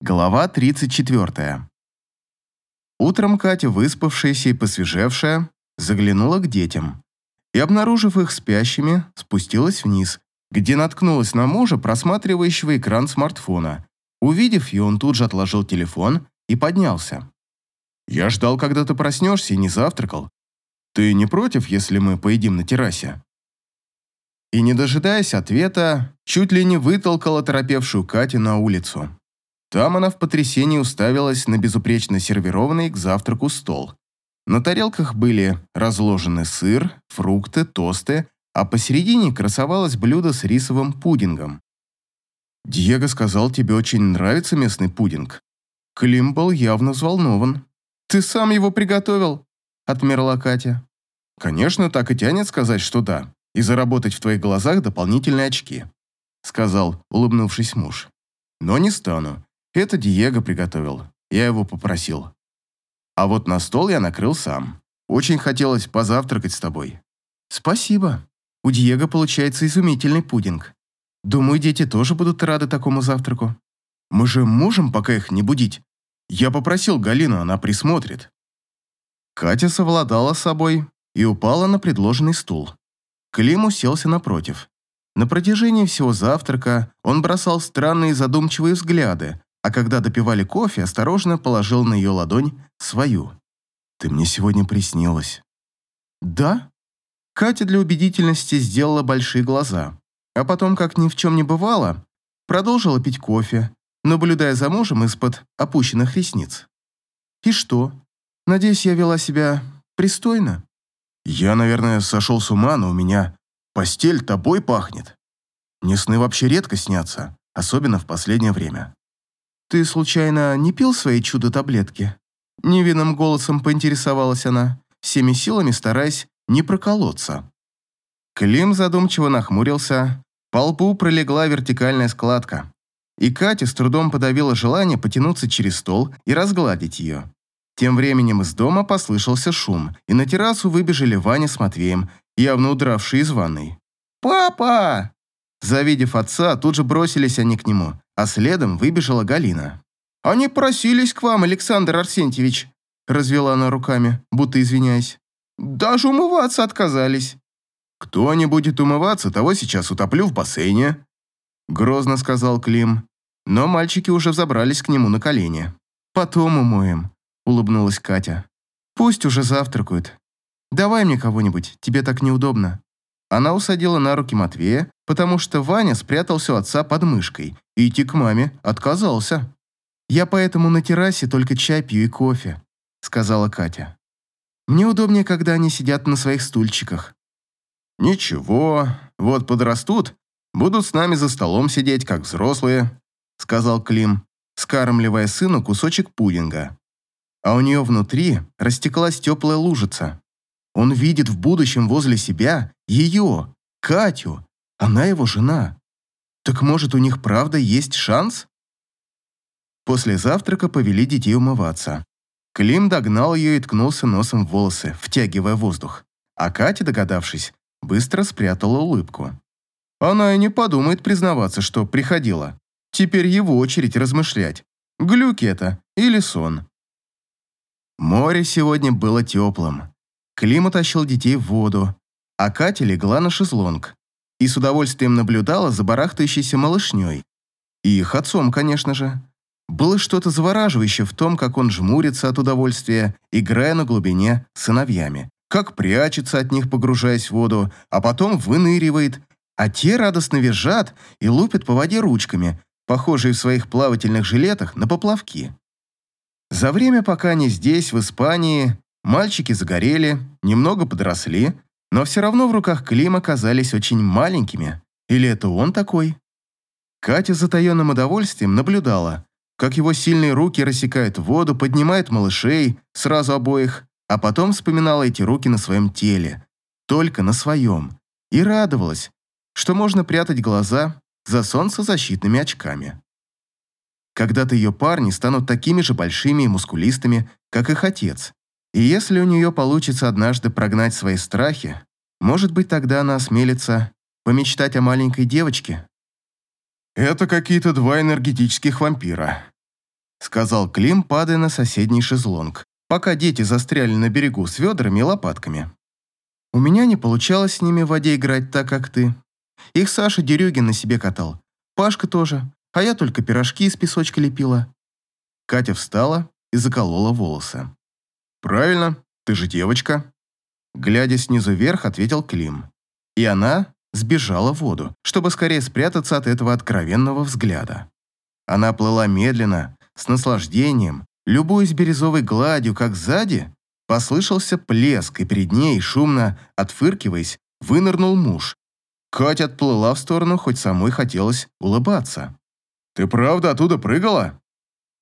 Глава 34. Утром Катя, выспавшаяся и посвежевшая, заглянула к детям и, обнаружив их спящими, спустилась вниз, где наткнулась на мужа, просматривающего экран смартфона. Увидев ее, он тут же отложил телефон и поднялся. «Я ждал, когда ты проснешься и не завтракал. Ты не против, если мы поедим на террасе?» И, не дожидаясь ответа, чуть ли не вытолкал оторопевшую Катю на улицу. Там она в потрясении уставилась на безупречно сервированный к завтраку стол. На тарелках были разложены сыр, фрукты, тосты, а посередине красовалось блюдо с рисовым пудингом. «Диего сказал, тебе очень нравится местный пудинг». Клим был явно взволнован. «Ты сам его приготовил?» – отмерла Катя. «Конечно, так и тянет сказать, что да, и заработать в твоих глазах дополнительные очки», – сказал, улыбнувшись муж. «Но не стану. Это Диего приготовил. Я его попросил. А вот на стол я накрыл сам. Очень хотелось позавтракать с тобой. Спасибо. У Диего получается изумительный пудинг. Думаю, дети тоже будут рады такому завтраку. Мы же можем пока их не будить. Я попросил Галину, она присмотрит. Катя совладала с собой и упала на предложенный стул. Клим уселся напротив. На протяжении всего завтрака он бросал странные задумчивые взгляды, а когда допивали кофе, осторожно положил на ее ладонь свою. «Ты мне сегодня приснилась». «Да?» Катя для убедительности сделала большие глаза, а потом, как ни в чем не бывало, продолжила пить кофе, наблюдая за мужем из-под опущенных ресниц. «И что? Надеюсь, я вела себя пристойно?» «Я, наверное, сошел с ума, но у меня постель тобой пахнет. Мне сны вообще редко снятся, особенно в последнее время». «Ты, случайно, не пил свои чудо-таблетки?» Невинным голосом поинтересовалась она, всеми силами стараясь не проколоться. Клим задумчиво нахмурился, по лбу пролегла вертикальная складка, и Катя с трудом подавила желание потянуться через стол и разгладить ее. Тем временем из дома послышался шум, и на террасу выбежали Ваня с Матвеем, явно удравшие из ванной. «Папа!» Завидев отца, тут же бросились они к нему, а следом выбежала Галина. «Они просились к вам, Александр Арсентьевич», развела она руками, будто извиняясь. «Даже умываться отказались». «Кто не будет умываться, того сейчас утоплю в бассейне», грозно сказал Клим. Но мальчики уже взобрались к нему на колени. «Потом умоем», улыбнулась Катя. «Пусть уже завтракают. Давай мне кого-нибудь, тебе так неудобно». Она усадила на руки Матвея, потому что Ваня спрятался у отца под мышкой и идти к маме отказался. «Я поэтому на террасе только чай пью и кофе», — сказала Катя. «Мне удобнее, когда они сидят на своих стульчиках». «Ничего, вот подрастут, будут с нами за столом сидеть, как взрослые», — сказал Клим, скармливая сыну кусочек пудинга. А у нее внутри растеклась теплая лужица. Он видит в будущем возле себя ее, Катю, она его жена. Так может, у них правда есть шанс? После завтрака повели детей умываться. Клим догнал ее и ткнулся носом в волосы, втягивая воздух. А Катя, догадавшись, быстро спрятала улыбку. Она и не подумает признаваться, что приходила. Теперь его очередь размышлять. Глюки это или сон. Море сегодня было теплым. Клим утащил детей в воду, а Катя легла на шезлонг и с удовольствием наблюдала за барахтающейся малышней. И их отцом, конечно же. Было что-то завораживающее в том, как он жмурится от удовольствия, играя на глубине с сыновьями, как прячется от них, погружаясь в воду, а потом выныривает, а те радостно визжат и лупят по воде ручками, похожие в своих плавательных жилетах на поплавки. За время, пока они здесь, в Испании, мальчики загорели, немного подросли, но все равно в руках Клима казались очень маленькими. Или это он такой? Катя с затаенным удовольствием наблюдала, как его сильные руки рассекают воду, поднимают малышей, сразу обоих, а потом вспоминала эти руки на своем теле, только на своем, и радовалась, что можно прятать глаза за солнцезащитными очками. Когда-то ее парни станут такими же большими и мускулистыми, как их отец, и если у нее получится однажды прогнать свои страхи, может быть, тогда она осмелится помечтать о маленькой девочке. «Это какие-то два энергетических вампира», сказал Клим, падая на соседний шезлонг, пока дети застряли на берегу с ведрами и лопатками. «У меня не получалось с ними в воде играть так, как ты. Их Саша Дерюгин на себе катал. Пашка тоже, а я только пирожки из песочка лепила». Катя встала и заколола волосы. «Правильно, ты же девочка». Глядя снизу вверх, ответил Клим. И она сбежала в воду, чтобы скорее спрятаться от этого откровенного взгляда. Она плыла медленно, с наслаждением, любуясь бирюзовой гладью, как сзади послышался плеск, и перед ней, шумно отфыркиваясь, вынырнул муж. Катя отплыла в сторону, хоть самой хотелось улыбаться. «Ты правда оттуда прыгала?»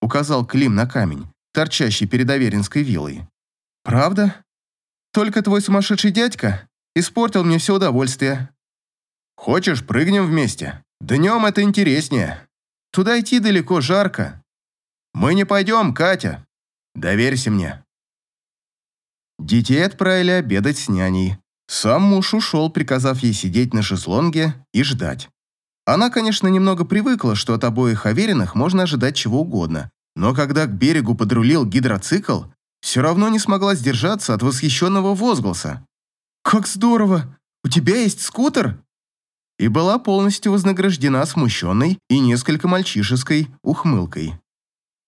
указал Клим на камень, торчащий перед Аверинской виллой. «Правда? Только твой сумасшедший дядька испортил мне все удовольствие». «Хочешь, прыгнем вместе? Днем это интереснее. Туда идти далеко, жарко. Мы не пойдем, Катя. Доверься мне». Детей отправили обедать с няней. Сам муж ушел, приказав ей сидеть на шезлонге и ждать. Она, конечно, немного привыкла, что от обоих Авериных можно ожидать чего угодно, но когда к берегу подрулил гидроцикл, все равно не смогла сдержаться от восхищенного возгласа. «Как здорово! У тебя есть скутер?» И была полностью вознаграждена смущенной и несколько мальчишеской ухмылкой.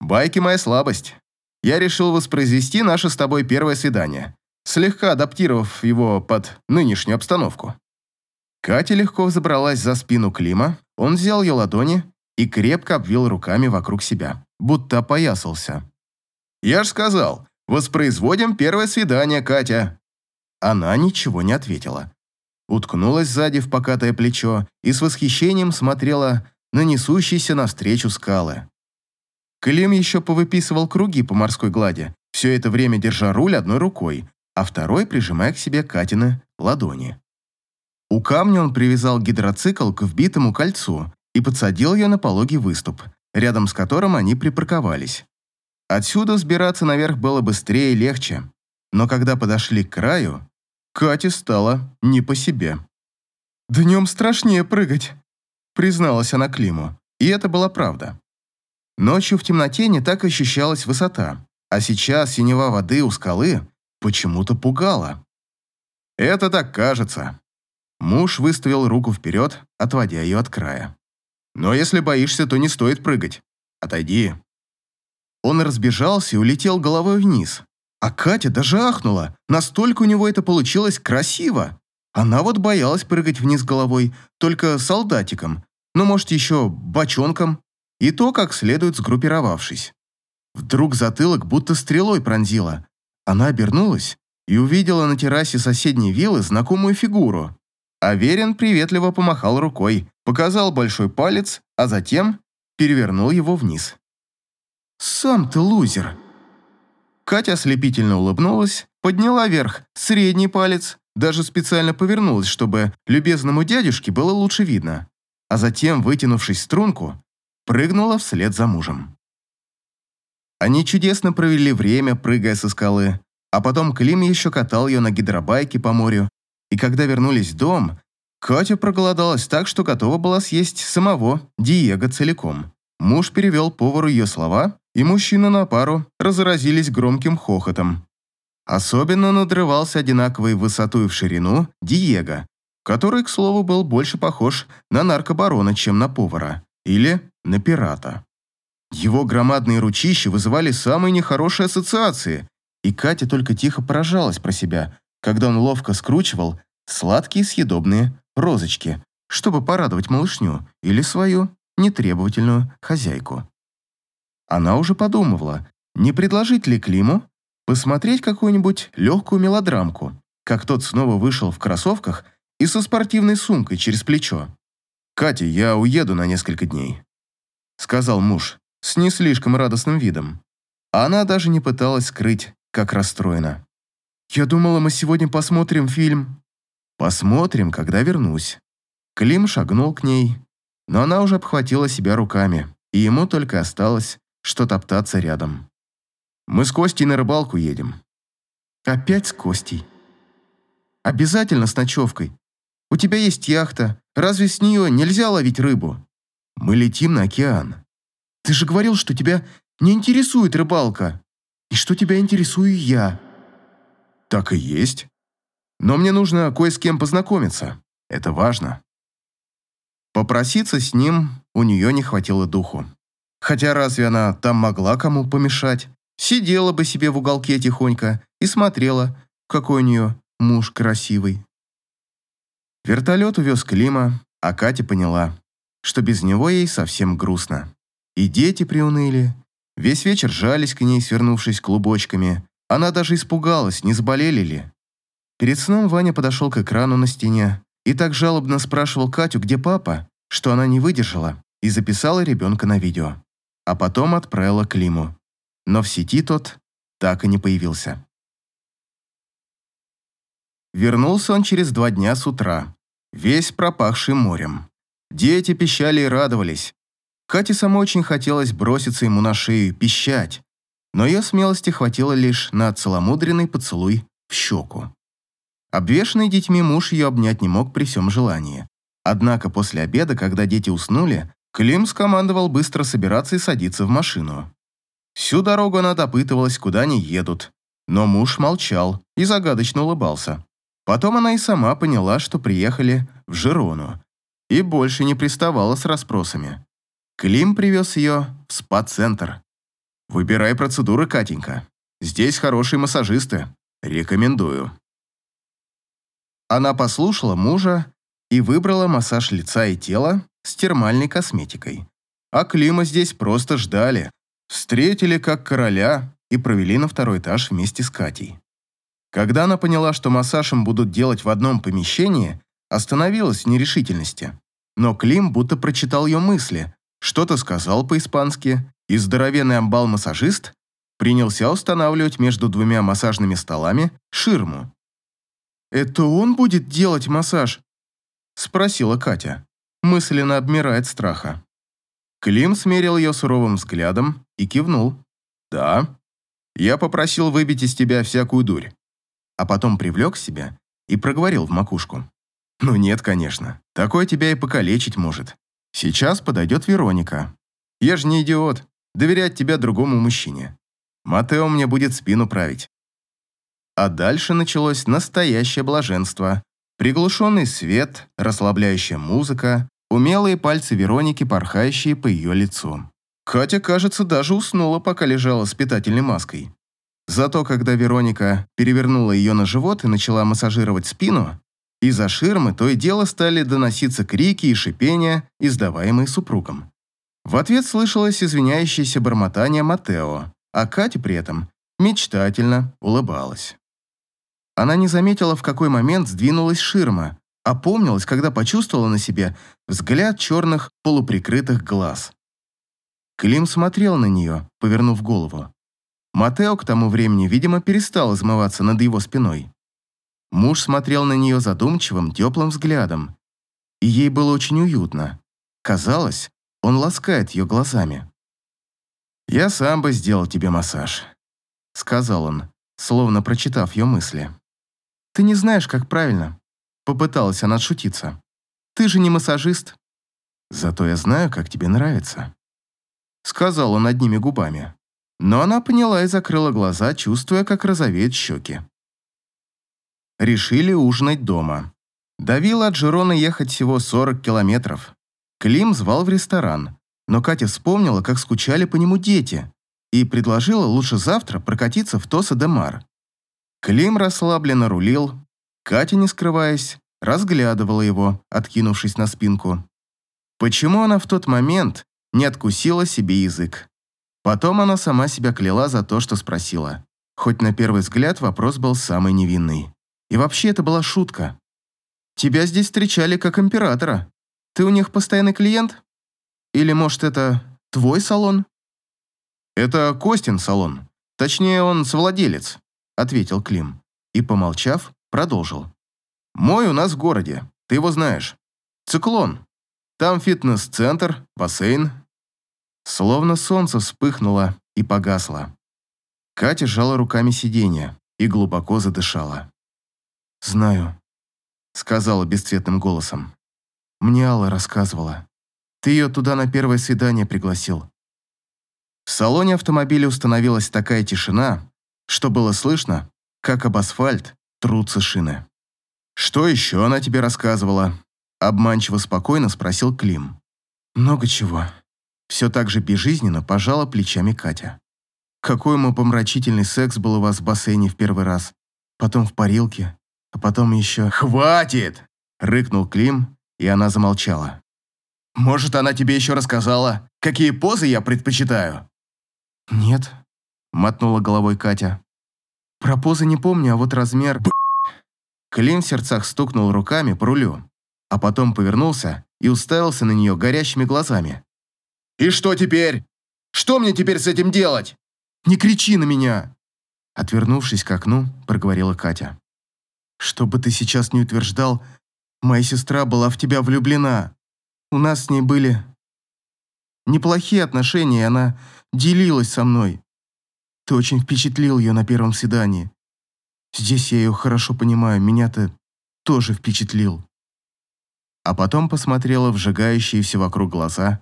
«Байки моя слабость. Я решил воспроизвести наше с тобой первое свидание, слегка адаптировав его под нынешнюю обстановку». Катя легко забралась за спину Клима, он взял ее ладони и крепко обвил руками вокруг себя будто опоясался. «Я ж сказал, воспроизводим первое свидание, Катя!» Она ничего не ответила. Уткнулась сзади в покатое плечо и с восхищением смотрела на несущиеся навстречу скалы. Клим еще повыписывал круги по морской глади, все это время держа руль одной рукой, а второй прижимая к себе Катины ладони. У камня он привязал гидроцикл к вбитому кольцу и подсадил ее на пологий выступ – рядом с которым они припарковались. Отсюда взбираться наверх было быстрее и легче, но когда подошли к краю, Кате стало не по себе. «Днем страшнее прыгать», — призналась она Климу, и это была правда. Ночью в темноте не так ощущалась высота, а сейчас синева воды у скалы почему-то пугала. «Это так кажется». Муж выставил руку вперед, отводя ее от края. Но если боишься, то не стоит прыгать. Отойди». Он разбежался и улетел головой вниз. А Катя даже ахнула. Настолько у него это получилось красиво. Она вот боялась прыгать вниз головой, только солдатиком, ну, может, еще бочонком, и то, как следует сгруппировавшись. Вдруг затылок будто стрелой пронзила. Она обернулась и увидела на террасе соседней виллы знакомую фигуру. Аверин приветливо помахал рукой, показал большой палец, а затем перевернул его вниз. «Сам ты лузер!» Катя ослепительно улыбнулась, подняла вверх средний палец, даже специально повернулась, чтобы любезному дядюшке было лучше видно, а затем, вытянувшись в струнку, прыгнула вслед за мужем. Они чудесно провели время, прыгая со скалы, а потом Клим еще катал ее на гидробайке по морю, и когда вернулись в дом, Катя проголодалась так, что готова была съесть самого Диего целиком. Муж перевел повару ее слова, и мужчины на пару разразились громким хохотом. Особенно надрывался одинаковый в высоту и в ширину Диего, который, к слову, был больше похож на наркобарона, чем на повара, или на пирата. Его громадные ручища вызывали самые нехорошие ассоциации, и Катя только тихо поражалась про себя, когда он ловко скручивал сладкие съедобные розочки, чтобы порадовать малышню или свою нетребовательную хозяйку. Она уже подумывала, не предложить ли Климу посмотреть какую-нибудь легкую мелодрамку, как тот снова вышел в кроссовках и со спортивной сумкой через плечо. «Катя, я уеду на несколько дней», — сказал муж с не слишком радостным видом. Она даже не пыталась скрыть, как расстроена. «Я думала, мы сегодня посмотрим фильм Посмотрим, когда вернусь. Клим шагнул к ней, но она уже обхватила себя руками, и ему только осталось, что топтаться рядом. Мы с Костей на рыбалку едем. Опять с Костей. Обязательно с ночевкой. У тебя есть яхта, разве с нее нельзя ловить рыбу? Мы летим на океан. Ты же говорил, что тебя не интересует рыбалка. И что тебя интересую я?» «Так и есть. Но мне нужно кое с кем познакомиться. Это важно». Попроситься с ним у нее не хватило духу. Хотя разве она там могла кому помешать? Сидела бы себе в уголке тихонько и смотрела, какой у нее муж красивый. Вертолет увез Клима, а Катя поняла, что без него ей совсем грустно. И дети приуныли, весь вечер жались к ней, свернувшись клубочками. Она даже испугалась, не заболели ли. Перед сном Ваня подошел к экрану на стене и так жалобно спрашивал Катю, где папа, что она не выдержала и записала ребенка на видео, а потом отправила Климу. Но в сети тот так и не появился. Вернулся он через два дня с утра, весь пропахший морем. Дети пищали и радовались. Кате самой очень хотелось броситься ему на шею и пищать, но ее смелости хватило лишь на целомудренный поцелуй в щеку. Обвешанный детьми муж ее обнять не мог при всем желании. Однако после обеда, когда дети уснули, Клим скомандовал быстро собираться и садиться в машину. Всю дорогу она допытывалась, куда они едут, но муж молчал и загадочно улыбался. Потом она и сама поняла, что приехали в Жирону, и больше не приставала с расспросами. Клим привез ее в спа-центр. «Выбирай процедуры, Катенька. Здесь хорошие массажисты. Рекомендую». Она послушала мужа и выбрала массаж лица и тела с термальной косметикой. А Клима здесь просто ждали, встретили как короля и провели на второй этаж вместе с Катей. Когда она поняла, что массаж им будут делать в одном помещении, остановилась в нерешительности. Но Клим будто прочитал ее мысли, что-то сказал по-испански, и здоровенный амбал-массажист принялся устанавливать между двумя массажными столами ширму. «Это он будет делать массаж?» – спросила Катя. Мысленно обмирает страха. Клим смерил ее суровым взглядом и кивнул. «Да. Я попросил выбить из тебя всякую дурь». А потом привлек себя и проговорил в макушку. «Ну нет, конечно. Такое тебя и покалечить может. Сейчас подойдет Вероника. Я же не идиот. Доверять тебя другому мужчине. Матео мне будет спину править». А дальше началось настоящее блаженство. Приглушенный свет, расслабляющая музыка, умелые пальцы Вероники, порхающие по ее лицу. Катя, кажется, даже уснула, пока лежала с питательной маской. Зато когда Вероника перевернула ее на живот и начала массажировать спину, из-за ширмы то и дело стали доноситься крики и шипения, издаваемые супругом. В ответ слышалось извиняющееся бормотание Матео, а Катя при этом мечтательно улыбалась. Она не заметила, в какой момент сдвинулась ширма, опомнилась, когда почувствовала на себе взгляд черных полуприкрытых глаз. Клим смотрел на нее, повернув голову. Матео к тому времени, видимо, перестал измываться над его спиной. Муж смотрел на нее задумчивым, теплым взглядом, и ей было очень уютно. Казалось, он ласкает ее глазами. «Я сам бы сделал тебе массаж», — сказал он, словно прочитав ее мысли. «Ты не знаешь, как правильно», — попыталась она отшутиться. «Ты же не массажист». «Зато я знаю, как тебе нравится», — сказал он одними губами. Но она поняла и закрыла глаза, чувствуя, как розовеют щеки. Решили ужинать дома. Давила от Жирона ехать всего 40 километров. Клим звал в ресторан, но Катя вспомнила, как скучали по нему дети, и предложила лучше завтра прокатиться в Тоса-де-Мар. Клим расслабленно рулил, Катя, не скрываясь, разглядывала его, откинувшись на спинку. Почему она в тот момент не откусила себе язык? Потом она сама себя кляла за то, что спросила. Хоть на первый взгляд вопрос был самый невинный. И вообще это была шутка. Тебя здесь встречали как императора. Ты у них постоянный клиент? Или, может, это твой салон? Это Костин салон. Точнее, он совладелец, ответил Клим. И, помолчав, продолжил. Мой у нас в городе, ты его знаешь. Циклон. Там фитнес-центр, бассейн. Словно солнце вспыхнуло и погасло. Катя сжала руками сиденье и глубоко задышала. «Знаю», — сказала бесцветным голосом. «Мне Алла рассказывала. Ты ее туда на первое свидание пригласил». В салоне автомобиля установилась такая тишина, что было слышно, как об асфальт трутся шины. «Что еще она тебе рассказывала?» Обманчиво спокойно спросил Клим. «Много чего». Все так же безжизненно пожала плечами Катя. «Какой помрачительный секс был у вас в бассейне в первый раз, потом в парилке, а потом еще...» «Хватит!» — рыкнул Клим, и она замолчала. «Может, она тебе еще рассказала, какие позы я предпочитаю?» «Нет», — мотнула головой Катя. «Про позы не помню, а вот размер...» Клим в сердцах стукнул руками по рулю, а потом повернулся и уставился на нее горящими глазами. «И что теперь? Что мне теперь с этим делать?» «Не кричи на меня!» Отвернувшись к окну, проговорила Катя. «Что бы ты сейчас не утверждал, моя сестра была в тебя влюблена. У нас с ней были неплохие отношения, и она делилась со мной. Ты очень впечатлил ее на первом свидании. Здесь я ее хорошо понимаю, меня-то тоже впечатлил. А потом посмотрела в сжигающие все вокруг глаза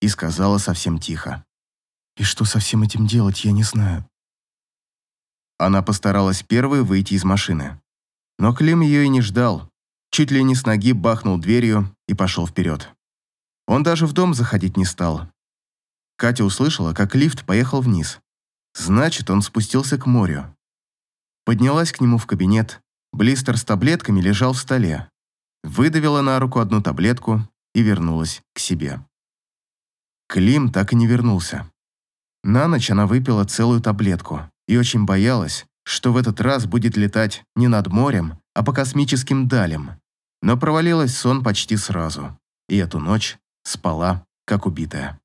и сказала совсем тихо. И что со всем этим делать, я не знаю. Она постаралась первой выйти из машины. Но Клим ее и не ждал. Чуть ли не с ноги бахнул дверью и пошел вперед. Он даже в дом заходить не стал. Катя услышала, как лифт поехал вниз. Значит, он спустился к морю. Поднялась к нему в кабинет. Блистер с таблетками лежал в столе. Выдавила на руку одну таблетку и вернулась к себе. Клим так и не вернулся. На ночь она выпила целую таблетку и очень боялась, что в этот раз будет летать не над морем, а по космическим далям. Но провалилась сон почти сразу, и эту ночь спала, как убитая.